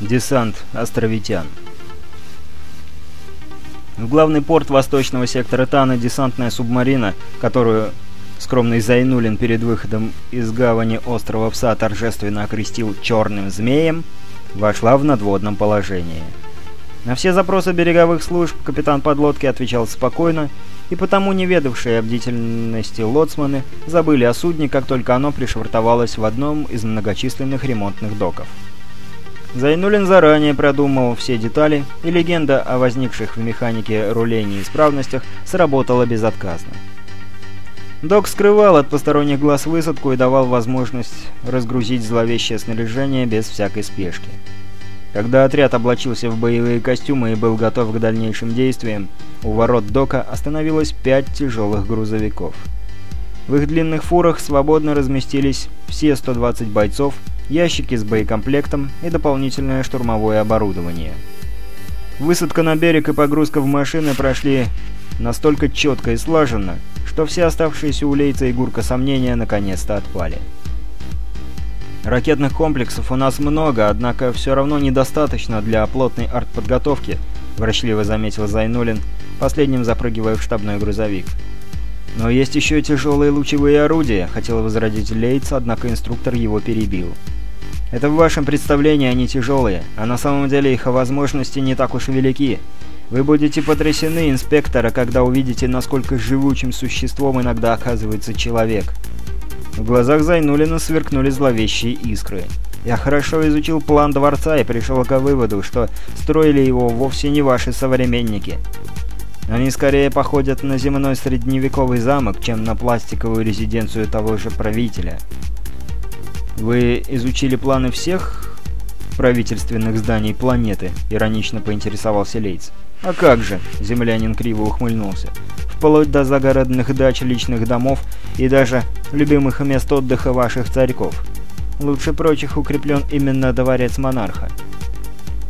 Десант островитян. В главный порт восточного сектора Тана десантная субмарина, которую скромный Зайнулин перед выходом из гавани острова Пса торжественно окрестил «черным змеем», вошла в надводном положении. На все запросы береговых служб капитан подлодки отвечал спокойно, и потому неведавшие о бдительности лоцманы забыли о судне, как только оно пришвартовалось в одном из многочисленных ремонтных доков. Зайнулин заранее продумал все детали, и легенда о возникших в механике рулей неисправностях сработала безотказно. Док скрывал от посторонних глаз высадку и давал возможность разгрузить зловещее снаряжение без всякой спешки. Когда отряд облачился в боевые костюмы и был готов к дальнейшим действиям, у ворот дока остановилось пять тяжелых грузовиков. В их длинных фурах свободно разместились все 120 бойцов, ящики с боекомплектом и дополнительное штурмовое оборудование. Высадка на берег и погрузка в машины прошли настолько четко и слаженно, что все оставшиеся у Лейца и Гурка сомнения наконец-то отпали. Ракетных комплексов у нас много, однако все равно недостаточно для плотной артподготовки, врачливо заметил Зайнулин, последним запрыгивая в штабной грузовик. «Но есть еще тяжелые лучевые орудия», — хотел возродить Лейтс, однако инструктор его перебил. «Это в вашем представлении они тяжелые, а на самом деле их возможности не так уж велики. Вы будете потрясены, инспектора, когда увидите, насколько живучим существом иногда оказывается человек». В глазах Зайнулина сверкнули зловещие искры. «Я хорошо изучил план дворца и пришел к выводу, что строили его вовсе не ваши современники. Они скорее походят на земной средневековый замок, чем на пластиковую резиденцию того же правителя. «Вы изучили планы всех правительственных зданий планеты?» — иронично поинтересовался Лейтс. «А как же?» — землянин криво ухмыльнулся. «Вплоть до загородных дач, личных домов и даже любимых мест отдыха ваших царьков. Лучше прочих укреплен именно дворец монарха.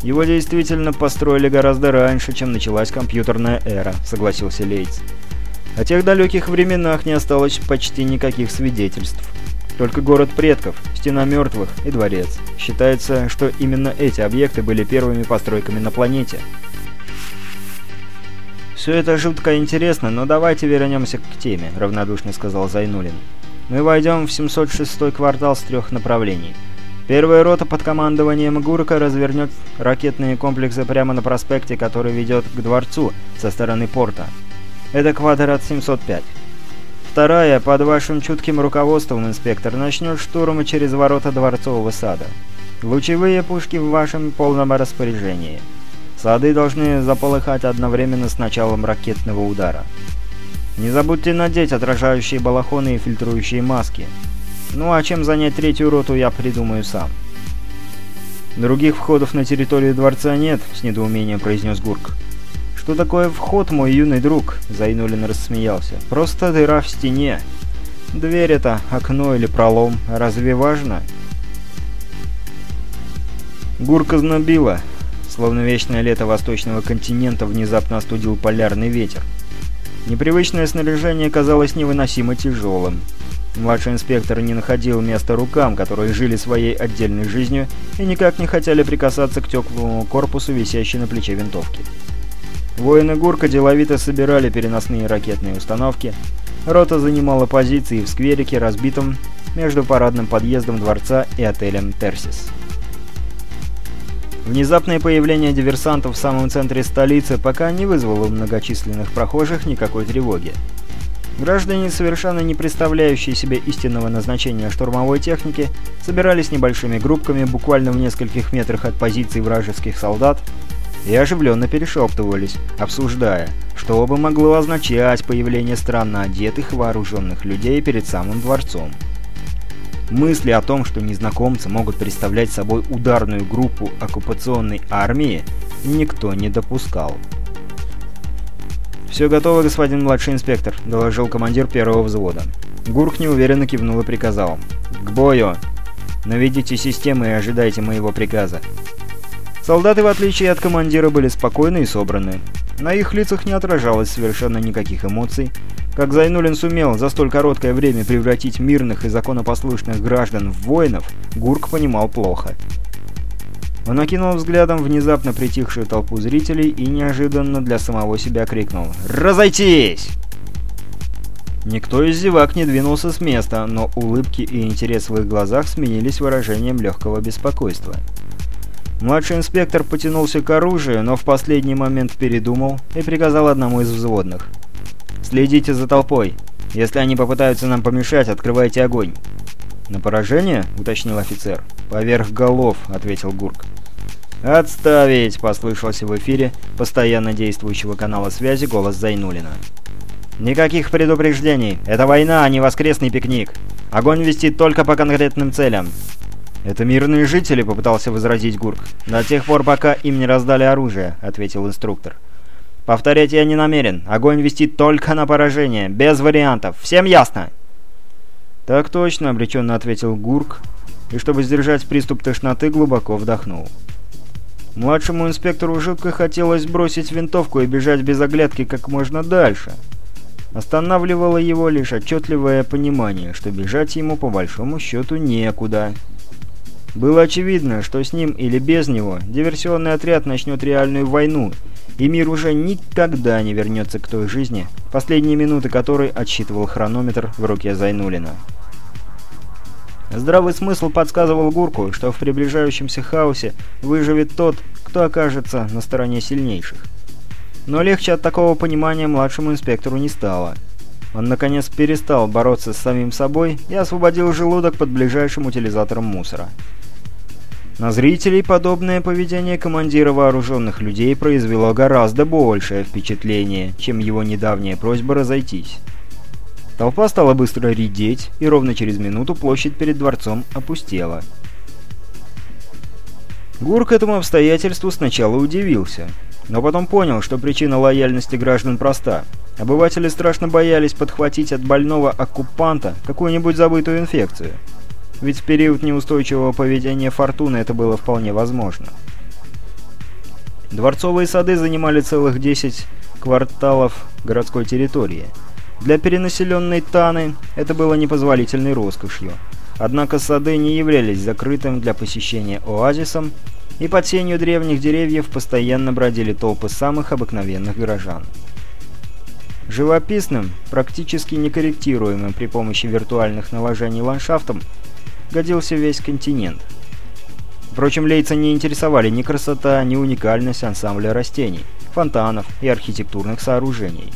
«Его действительно построили гораздо раньше, чем началась компьютерная эра», — согласился Лейтс. «О тех далеких временах не осталось почти никаких свидетельств. Только город предков, стена мертвых и дворец. Считается, что именно эти объекты были первыми постройками на планете». «Все это жутко интересно, но давайте вернемся к теме», — равнодушно сказал Зайнулин. «Мы войдем в 706 квартал с трех направлений». Первая рота под командованием Гурка развернет ракетные комплексы прямо на проспекте, который ведет к дворцу со стороны порта. Это квадрат 705. Вторая, под вашим чутким руководством, инспектор, начнет штурм через ворота Дворцового сада. Лучевые пушки в вашем полном распоряжении. Сады должны заполыхать одновременно с началом ракетного удара. Не забудьте надеть отражающие балахоны и фильтрующие маски. Ну а чем занять третью роту, я придумаю сам. «Других входов на территорию дворца нет», — с недоумением произнес Гурк. «Что такое вход, мой юный друг?» — Зайнулин рассмеялся. «Просто дыра в стене. Дверь это, окно или пролом. Разве важно?» Гурка знобила. Словно вечное лето восточного континента внезапно остудил полярный ветер. Непривычное снаряжение казалось невыносимо тяжелым. Младший инспектор не находил места рукам, которые жили своей отдельной жизнью и никак не хотели прикасаться к теплому корпусу, висящей на плече винтовки. Воины Гурка деловито собирали переносные ракетные установки. Рота занимала позиции в скверике, разбитом между парадным подъездом дворца и отелем «Терсис». Внезапное появление диверсантов в самом центре столицы пока не вызвало у многочисленных прохожих никакой тревоги. Граждане, совершенно не представляющие себе истинного назначения штурмовой техники, собирались небольшими группками буквально в нескольких метрах от позиций вражеских солдат и оживленно перешептывались, обсуждая, что бы могло означать появление странно одетых вооруженных людей перед самым дворцом. Мысли о том, что незнакомцы могут представлять собой ударную группу оккупационной армии, никто не допускал. «Все готово, господин младший инспектор», — доложил командир первого взвода. Гурк неуверенно кивнул и приказал. «К бою! Наведите системы и ожидайте моего приказа». Солдаты, в отличие от командира, были спокойны и собраны. На их лицах не отражалось совершенно никаких эмоций. Как Зайнулин сумел за столь короткое время превратить мирных и законопослушных граждан в воинов, Гурк понимал плохо. Он окинул взглядом внезапно притихшую толпу зрителей и неожиданно для самого себя крикнул «Разойтись!». Никто из зевак не двинулся с места, но улыбки и интерес в их глазах сменились выражением легкого беспокойства. Младший инспектор потянулся к оружию, но в последний момент передумал и приказал одному из взводных. «Следите за толпой. Если они попытаются нам помешать, открывайте огонь». «На поражение?» — уточнил офицер. «Поверх голов», — ответил Гурк. «Отставить!» — послышался в эфире постоянно действующего канала связи голос Зайнулина. «Никаких предупреждений! Это война, а не воскресный пикник! Огонь вести только по конкретным целям!» «Это мирные жители», — попытался возразить Гурк. «До тех пор, пока им не раздали оружие», — ответил инструктор. «Повторять я не намерен. Огонь вести только на поражение, без вариантов. Всем ясно?» «Так точно», — обреченно ответил Гурк, и, чтобы сдержать приступ тошноты, глубоко вдохнул. Младшему инспектору жутко хотелось бросить винтовку и бежать без оглядки как можно дальше. Останавливало его лишь отчетливое понимание, что бежать ему по большому счету некуда. Было очевидно, что с ним или без него диверсионный отряд начнет реальную войну, и мир уже никогда не вернется к той жизни, последние минуты которой отсчитывал хронометр в руке Зайнулина. Здравый смысл подсказывал Гурку, что в приближающемся хаосе выживет тот, кто окажется на стороне сильнейших. Но легче от такого понимания младшему инспектору не стало. Он, наконец, перестал бороться с самим собой и освободил желудок под ближайшим утилизатором мусора. На зрителей подобное поведение командира вооруженных людей произвело гораздо большее впечатление, чем его недавняя просьба разойтись. Толпа стала быстро редеть, и ровно через минуту площадь перед дворцом опустела. Гур к этому обстоятельству сначала удивился, но потом понял, что причина лояльности граждан проста. Обыватели страшно боялись подхватить от больного оккупанта какую-нибудь забытую инфекцию – ведь в период неустойчивого поведения Фортуны это было вполне возможно. Дворцовые сады занимали целых 10 кварталов городской территории. Для перенаселенной Таны это было непозволительной роскошью. Однако сады не являлись закрытым для посещения оазисом, и под сенью древних деревьев постоянно бродили толпы самых обыкновенных горожан. Живописным, практически некорректируемым при помощи виртуальных наложений ландшафтом, годился весь континент. Впрочем, Лейца не интересовали ни красота, ни уникальность ансамбля растений, фонтанов и архитектурных сооружений.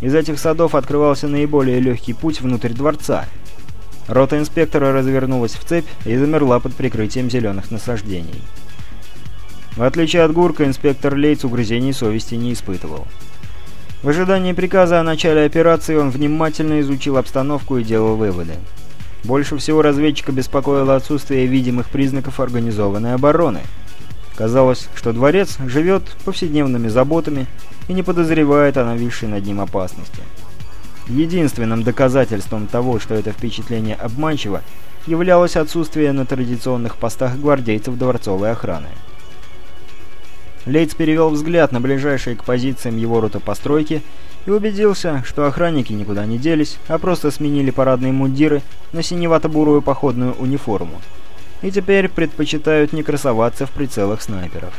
Из этих садов открывался наиболее легкий путь внутрь дворца. Рота инспектора развернулась в цепь и замерла под прикрытием зеленых насаждений. В отличие от Гурка, инспектор Лейц угрызений совести не испытывал. В ожидании приказа о начале операции он внимательно изучил обстановку и делал выводы. Больше всего разведчика беспокоило отсутствие видимых признаков организованной обороны. Казалось, что дворец живет повседневными заботами и не подозревает о нависшей над ним опасности. Единственным доказательством того, что это впечатление обманчиво, являлось отсутствие на традиционных постах гвардейцев дворцовой охраны. Лейтс перевел взгляд на ближайшие к позициям его рота постройки и убедился, что охранники никуда не делись, а просто сменили парадные мундиры на синевато-бурую походную униформу. И теперь предпочитают не красоваться в прицелах снайперов.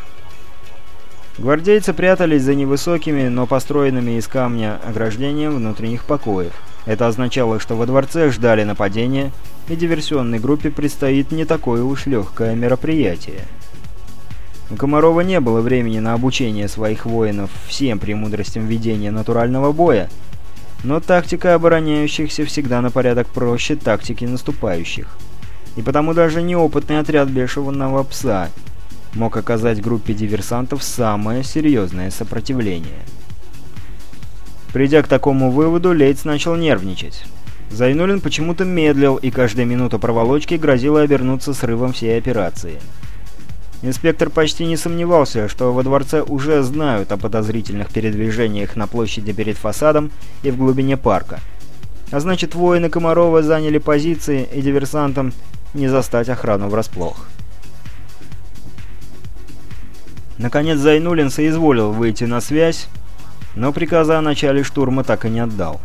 Гвардейцы прятались за невысокими, но построенными из камня ограждением внутренних покоев. Это означало, что во дворце ждали нападения, и диверсионной группе предстоит не такое уж легкое мероприятие. У Комарова не было времени на обучение своих воинов всем премудростям ведения натурального боя, но тактика обороняющихся всегда на порядок проще тактики наступающих. И потому даже неопытный отряд бешеного пса мог оказать группе диверсантов самое серьезное сопротивление. Придя к такому выводу, Лейтс начал нервничать. Зайнулин почему-то медлил, и каждая минута проволочки грозила обернуться срывом всей операции. Инспектор почти не сомневался, что во дворце уже знают о подозрительных передвижениях на площади перед фасадом и в глубине парка. А значит, воины Комарова заняли позиции, и диверсантам не застать охрану врасплох. Наконец Зайнулин соизволил выйти на связь, но приказа о начале штурма так и не отдал.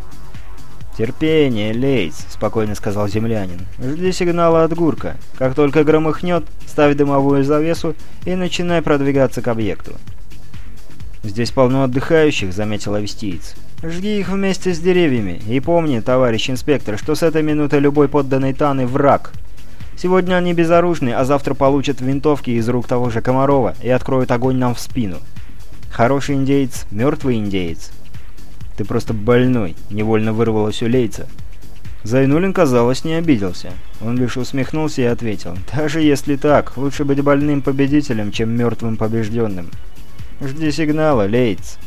«Терпение, Лейц», — спокойно сказал землянин. «Жди сигнала от Гурка. Как только громыхнет, ставь дымовую завесу и начинай продвигаться к объекту». «Здесь полно отдыхающих», — заметил авестиец. «Жги их вместе с деревьями. И помни, товарищ инспектор, что с этой минуты любой подданный Таны — враг. Сегодня они безоружны, а завтра получат винтовки из рук того же Комарова и откроют огонь нам в спину. Хороший индеец, мертвый индеец». «Ты просто больной», — невольно вырвалось у Лейца. Зайнулин, казалось, не обиделся. Он лишь усмехнулся и ответил. «Даже если так, лучше быть больным победителем, чем мертвым побежденным». «Жди сигнала, Лейтс».